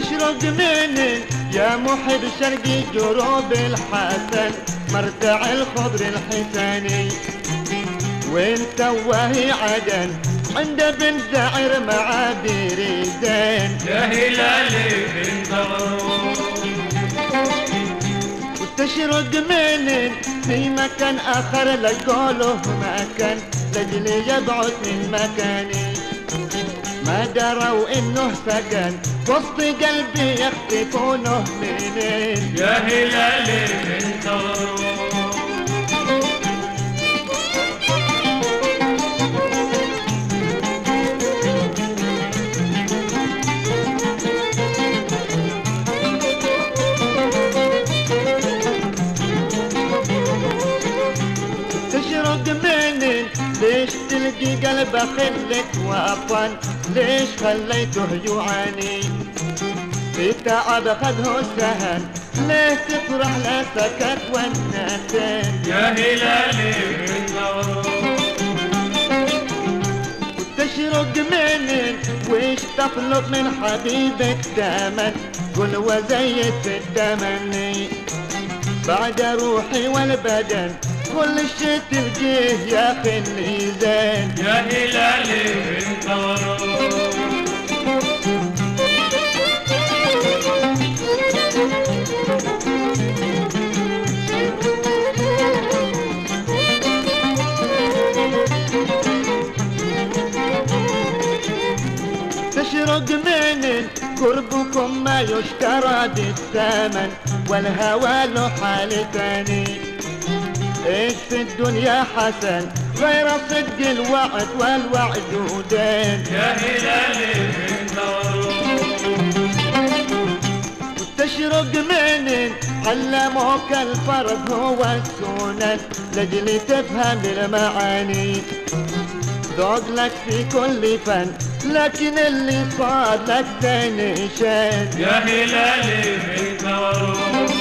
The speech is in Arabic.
تشرق من يا محب شرقي جروب الحسن مرتع الخضر الحساني وانت وهي عدن عند بن زعر مع بيري زين يا هلالي غروب وتشرق من في مكان آخر لقوله مكان لجلي يبعد من مكاني. ما دروا إنه سكن. وسط قلبي يختفونه منين يا هلالي غروب تشرق تلقي قلبه خلك وطن ليش خليته يعاني؟ في تعب خذه سهل ليه تفرح لا سكت والنتين يا هلالي غروب وتشرق منين ويش تطلب من حبيبك دامن قل وزيت التمني. بعد روحي والبدن كل شي تلقيه يا أخي اللي زين. يا هلالي غروب تشرق من قربكم ما يشترى بالثمن والهوى له حال تاني إيش في الدنيا حسن؟ غير صدق الوعد والوعد ودين. يا هلالي وتشرق من علموك الفرق هو السنن لجلي تفهم المعاني. ذوق لك في كل فن لكن اللي صار لك تاني شيء يا هلالي بنت غروب